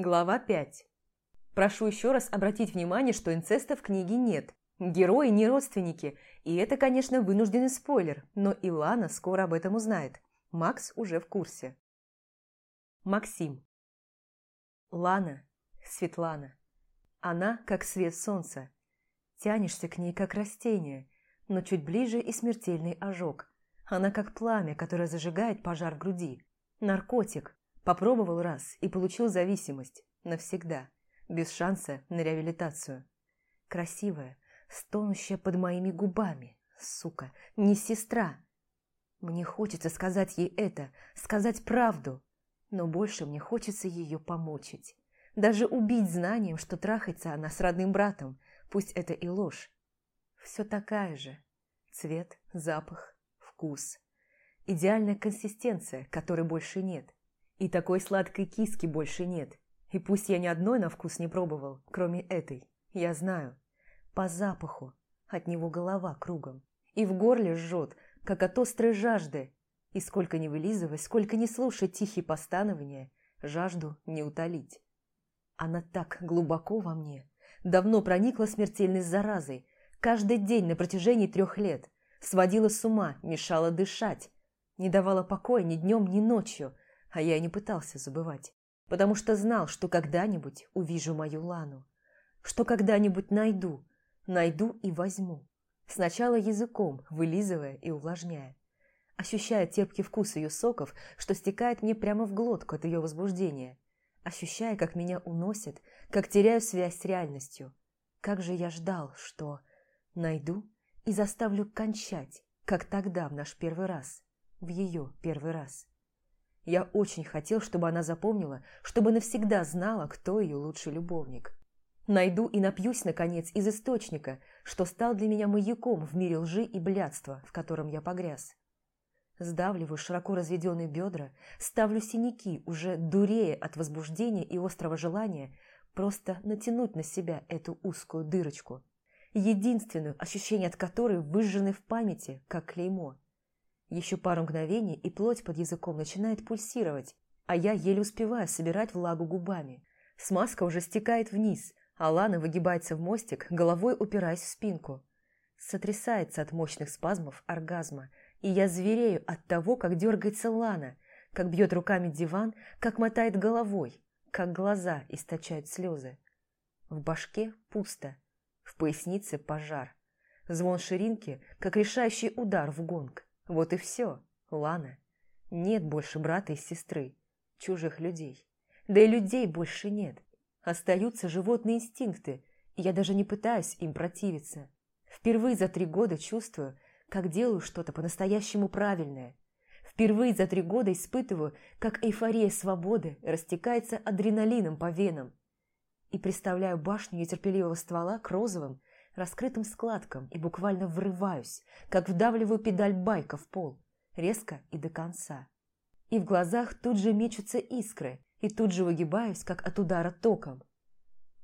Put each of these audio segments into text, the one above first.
Глава 5. Прошу еще раз обратить внимание, что инцеста в книге нет. Герои не родственники, и это, конечно, вынужденный спойлер, но Илана скоро об этом узнает. Макс уже в курсе. Максим. Лана, Светлана. Она, как свет солнца. Тянешься к ней, как растение, но чуть ближе и смертельный ожог. Она как пламя, которое зажигает пожар в груди. Наркотик, Попробовал раз и получил зависимость. Навсегда. Без шанса на реабилитацию. Красивая, стонущая под моими губами. Сука, не сестра. Мне хочется сказать ей это, сказать правду. Но больше мне хочется ее помучить. Даже убить знанием, что трахается она с родным братом, пусть это и ложь. Все такая же. Цвет, запах, вкус. Идеальная консистенция, которой больше нет. И такой сладкой киски больше нет. И пусть я ни одной на вкус не пробовал, кроме этой. Я знаю. По запаху. От него голова кругом. И в горле жжет, как от острой жажды. И сколько не вылизывай, сколько не слушай тихие постановления, жажду не утолить. Она так глубоко во мне. Давно проникла смертельной заразой. Каждый день на протяжении трех лет. Сводила с ума, мешала дышать. Не давала покоя ни днем, ни ночью – а я и не пытался забывать, потому что знал, что когда-нибудь увижу мою Лану, что когда-нибудь найду, найду и возьму. Сначала языком, вылизывая и увлажняя, ощущая терпкий вкус ее соков, что стекает мне прямо в глотку от ее возбуждения, ощущая, как меня уносят, как теряю связь с реальностью. Как же я ждал, что найду и заставлю кончать, как тогда в наш первый раз, в ее первый раз. Я очень хотел, чтобы она запомнила, чтобы навсегда знала, кто ее лучший любовник. Найду и напьюсь, наконец, из источника, что стал для меня маяком в мире лжи и блядства, в котором я погряз. Сдавливаю широко разведенные бедра, ставлю синяки, уже дурея от возбуждения и острого желания просто натянуть на себя эту узкую дырочку, единственную, ощущение от которой выжжены в памяти, как клеймо – еще пару мгновений, и плоть под языком начинает пульсировать, а я еле успеваю собирать влагу губами. Смазка уже стекает вниз, а Лана выгибается в мостик, головой упираясь в спинку. Сотрясается от мощных спазмов оргазма, и я зверею от того, как дергается Лана, как бьет руками диван, как мотает головой, как глаза источают слезы. В башке пусто, в пояснице пожар. Звон ширинки, как решающий удар в гонг. Вот и все, Лана. Нет больше брата и сестры, чужих людей. Да и людей больше нет. Остаются животные инстинкты, и я даже не пытаюсь им противиться. Впервые за три года чувствую, как делаю что-то по-настоящему правильное. Впервые за три года испытываю, как эйфория свободы растекается адреналином по венам. И представляю башню нетерпеливого ствола к розовым, раскрытым складкам и буквально врываюсь, как вдавливаю педаль байка в пол, резко и до конца. И в глазах тут же мечутся искры, и тут же выгибаюсь, как от удара током.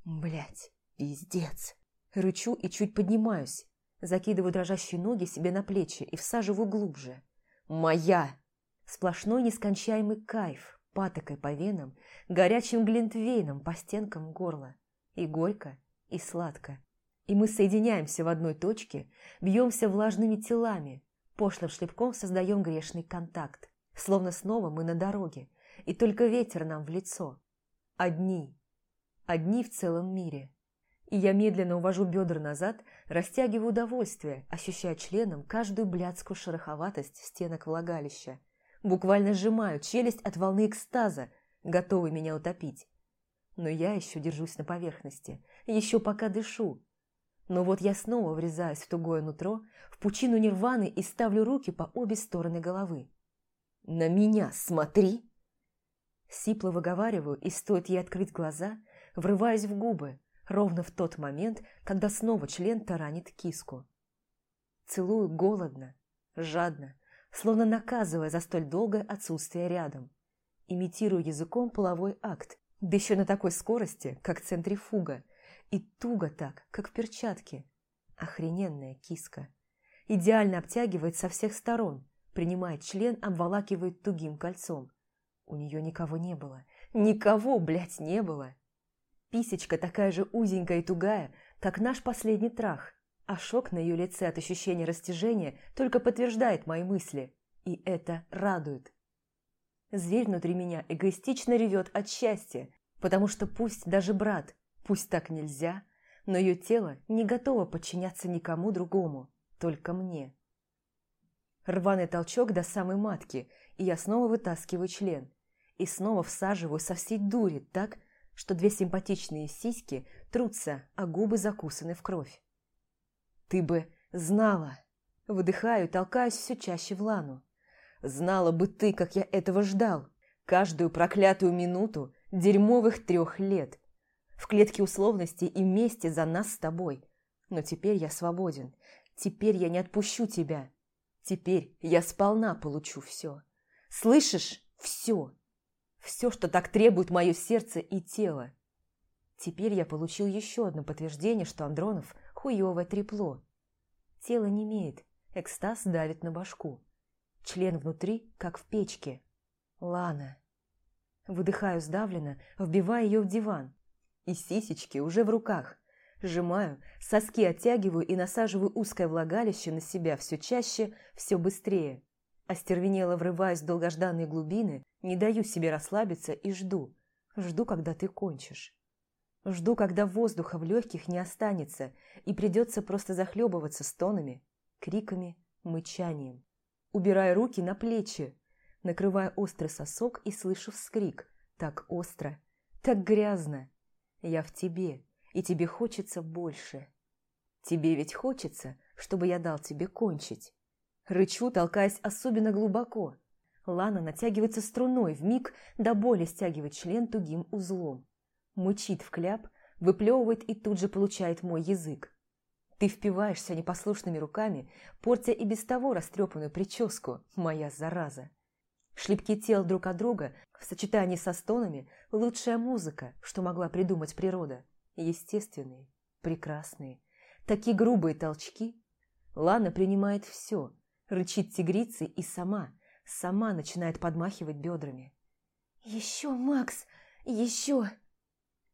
Блять, пиздец. Рычу и чуть поднимаюсь, закидываю дрожащие ноги себе на плечи и всаживаю глубже. Моя! Сплошной нескончаемый кайф, патокой по венам, горячим глинтвейном по стенкам горла. И горько, и сладко, и мы соединяемся в одной точке, бьемся влажными телами, пошлым шлепком создаем грешный контакт. Словно снова мы на дороге, и только ветер нам в лицо. Одни. Одни в целом мире. И я медленно увожу бедра назад, растягиваю удовольствие, ощущая членом каждую блядскую шероховатость стенок влагалища. Буквально сжимаю челюсть от волны экстаза, готовый меня утопить. Но я еще держусь на поверхности, еще пока дышу, но вот я снова врезаюсь в тугое нутро, в пучину нирваны и ставлю руки по обе стороны головы. «На меня смотри!» Сипло выговариваю, и стоит ей открыть глаза, врываясь в губы, ровно в тот момент, когда снова член таранит киску. Целую голодно, жадно, словно наказывая за столь долгое отсутствие рядом. Имитирую языком половой акт, да еще на такой скорости, как центрифуга – и туго так, как в перчатке. Охрененная киска. Идеально обтягивает со всех сторон, принимает член, обволакивает тугим кольцом. У нее никого не было. Никого, блядь, не было. Писечка такая же узенькая и тугая, как наш последний трах, а шок на ее лице от ощущения растяжения только подтверждает мои мысли, и это радует. Зверь внутри меня эгоистично ревет от счастья, потому что пусть даже брат, пусть так нельзя, но ее тело не готово подчиняться никому другому, только мне. Рваный толчок до самой матки, и я снова вытаскиваю член. И снова всаживаю со всей дури так, что две симпатичные сиськи трутся, а губы закусаны в кровь. «Ты бы знала!» Выдыхаю, толкаюсь все чаще в лану. «Знала бы ты, как я этого ждал! Каждую проклятую минуту дерьмовых трех лет! В клетке условностей и мести за нас с тобой! Но теперь я свободен, теперь я не отпущу тебя!» Теперь я сполна получу все. Слышишь? Все. Все, что так требует мое сердце и тело. Теперь я получил еще одно подтверждение, что Андронов – хуевое трепло. Тело не имеет, экстаз давит на башку. Член внутри, как в печке. Лана. Выдыхаю сдавленно, вбивая ее в диван. И сисечки уже в руках. Сжимаю, соски оттягиваю и насаживаю узкое влагалище на себя все чаще, все быстрее. Остервенело врываюсь в долгожданные глубины, не даю себе расслабиться и жду. Жду, когда ты кончишь. Жду, когда воздуха в легких не останется, и придется просто захлебываться стонами, криками, мычанием. Убираю руки на плечи, накрывая острый сосок и слышу вскрик. Так остро, так грязно. Я в тебе, и тебе хочется больше. Тебе ведь хочется, чтобы я дал тебе кончить. Рычу, толкаясь особенно глубоко. Лана натягивается струной, вмиг до боли стягивает член тугим узлом. Мычит в кляп, выплевывает и тут же получает мой язык. Ты впиваешься непослушными руками, портя и без того растрепанную прическу, моя зараза. Шлепки тел друг от друга в сочетании со стонами – лучшая музыка, что могла придумать природа естественные, прекрасные. Такие грубые толчки. Лана принимает все, рычит тигрицей и сама, сама начинает подмахивать бедрами. «Еще, Макс, еще!»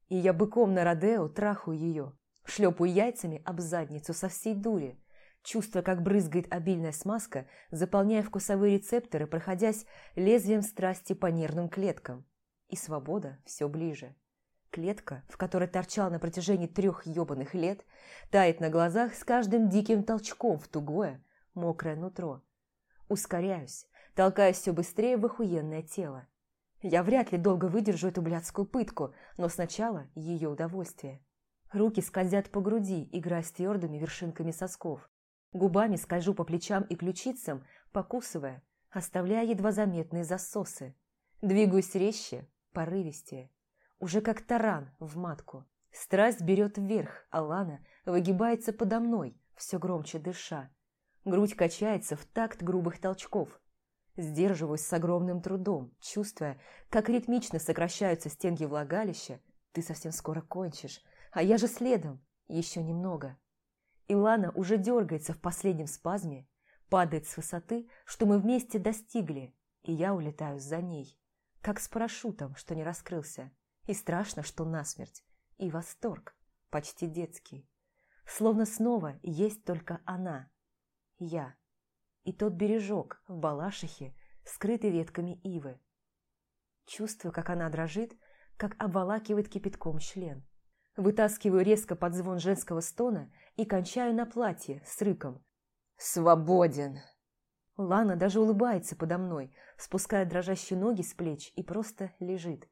И я быком на Родео трахаю ее, шлепаю яйцами об задницу со всей дури, чувствуя, как брызгает обильная смазка, заполняя вкусовые рецепторы, проходясь лезвием страсти по нервным клеткам. И свобода все ближе. Клетка, в которой торчал на протяжении трех ебаных лет, тает на глазах с каждым диким толчком в тугое, мокрое нутро. Ускоряюсь, толкаясь все быстрее в охуенное тело. Я вряд ли долго выдержу эту блядскую пытку, но сначала ее удовольствие. Руки скользят по груди, играя с твердыми вершинками сосков. Губами скольжу по плечам и ключицам, покусывая, оставляя едва заметные засосы. Двигаюсь резче, порывистее уже как таран в матку. Страсть берет вверх, а Лана выгибается подо мной, все громче дыша. Грудь качается в такт грубых толчков. Сдерживаюсь с огромным трудом, чувствуя, как ритмично сокращаются стенки влагалища. Ты совсем скоро кончишь, а я же следом, еще немного. И Лана уже дергается в последнем спазме, падает с высоты, что мы вместе достигли, и я улетаю за ней, как с парашютом, что не раскрылся. И страшно, что насмерть. И восторг, почти детский. Словно снова есть только она. Я. И тот бережок в балашихе, скрытый ветками ивы. Чувствую, как она дрожит, как обволакивает кипятком член. Вытаскиваю резко под звон женского стона и кончаю на платье с рыком. «Свободен!» Лана даже улыбается подо мной, спуская дрожащие ноги с плеч и просто лежит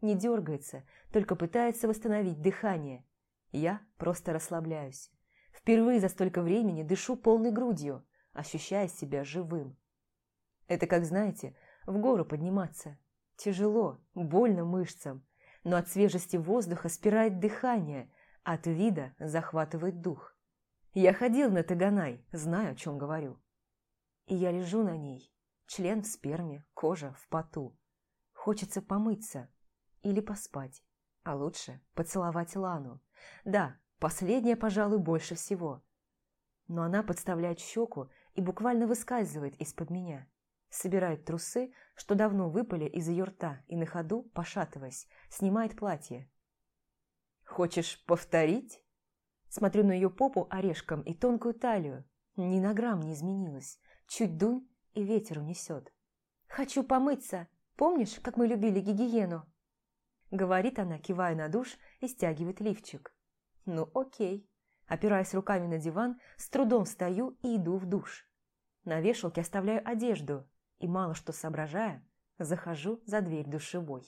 не дергается, только пытается восстановить дыхание. Я просто расслабляюсь. Впервые за столько времени дышу полной грудью, ощущая себя живым. Это, как знаете, в гору подниматься. Тяжело, больно мышцам, но от свежести воздуха спирает дыхание, от вида захватывает дух. Я ходил на Таганай, знаю, о чем говорю. И я лежу на ней, член в сперме, кожа в поту. Хочется помыться, или поспать. А лучше поцеловать Лану. Да, последнее, пожалуй, больше всего. Но она подставляет щеку и буквально выскальзывает из-под меня. Собирает трусы, что давно выпали из ее рта, и на ходу, пошатываясь, снимает платье. «Хочешь повторить?» Смотрю на ее попу орешком и тонкую талию. Ни на грамм не изменилась. Чуть дунь, и ветер унесет. «Хочу помыться. Помнишь, как мы любили гигиену?» Говорит она, кивая на душ и стягивает лифчик. «Ну окей». Опираясь руками на диван, с трудом встаю и иду в душ. На вешалке оставляю одежду и, мало что соображая, захожу за дверь душевой.